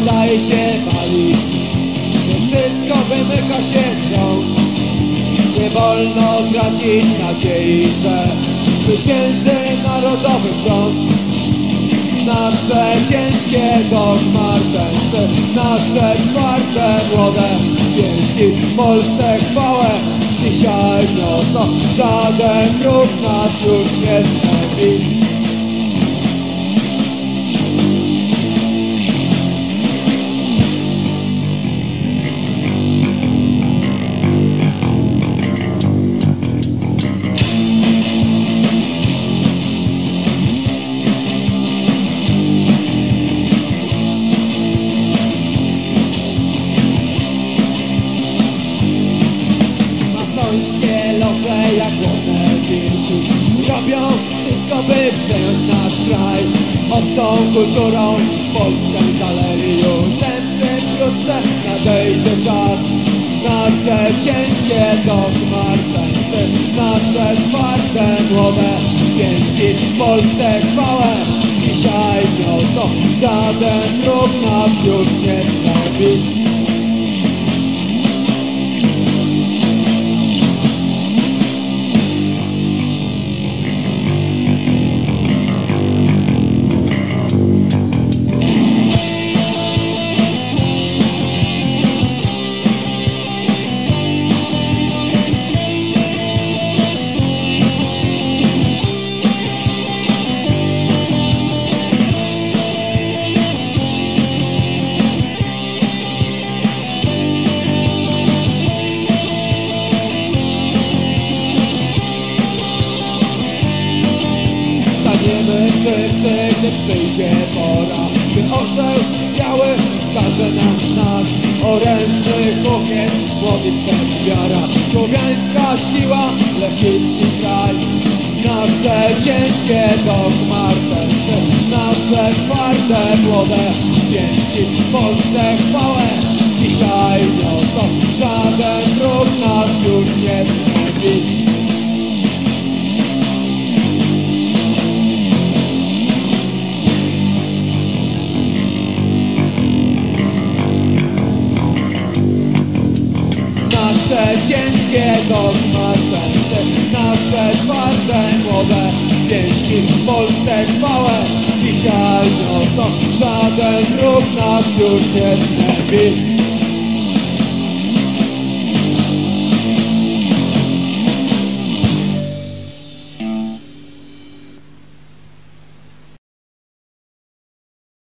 daje się palić Nie wszystko wymyka się z rąk Nie wolno tracić nadziei, że Zwycięży narodowy front. Nasze ciężkie dogmatensy Nasze twarde, młode pięści. Polsce chwałę dzisiaj niosą. Żaden wróg nas Robią wszystko by przejąć nasz kraj. Od tą kulturą w polskiej galerii Tęskny wkrótce nadejdzie czas. Nasze ciężkie dogmatensy Nasze twarde młode pięści w Polsce chwałę. Dzisiaj niosą Żaden wróg nas już nie zbawi Staniemy wszyscy, gdy przyjdzie pora. Gdy orzeł biały skaże nam znak Orężny kokiet, młody stek wiara. Słowiańska siła, lechicki kraj. Nasze ciężkie dogmatensy Nasze twarde, młode pięści. Polsce chwałę dzisiaj niosą. Żaden wróg nas już nie Nasze ciężkie dogmatensy Nasze twarde, młode pięści W Polsce chwałę dzisiaj niosą Żaden wróg nas już nie zniebi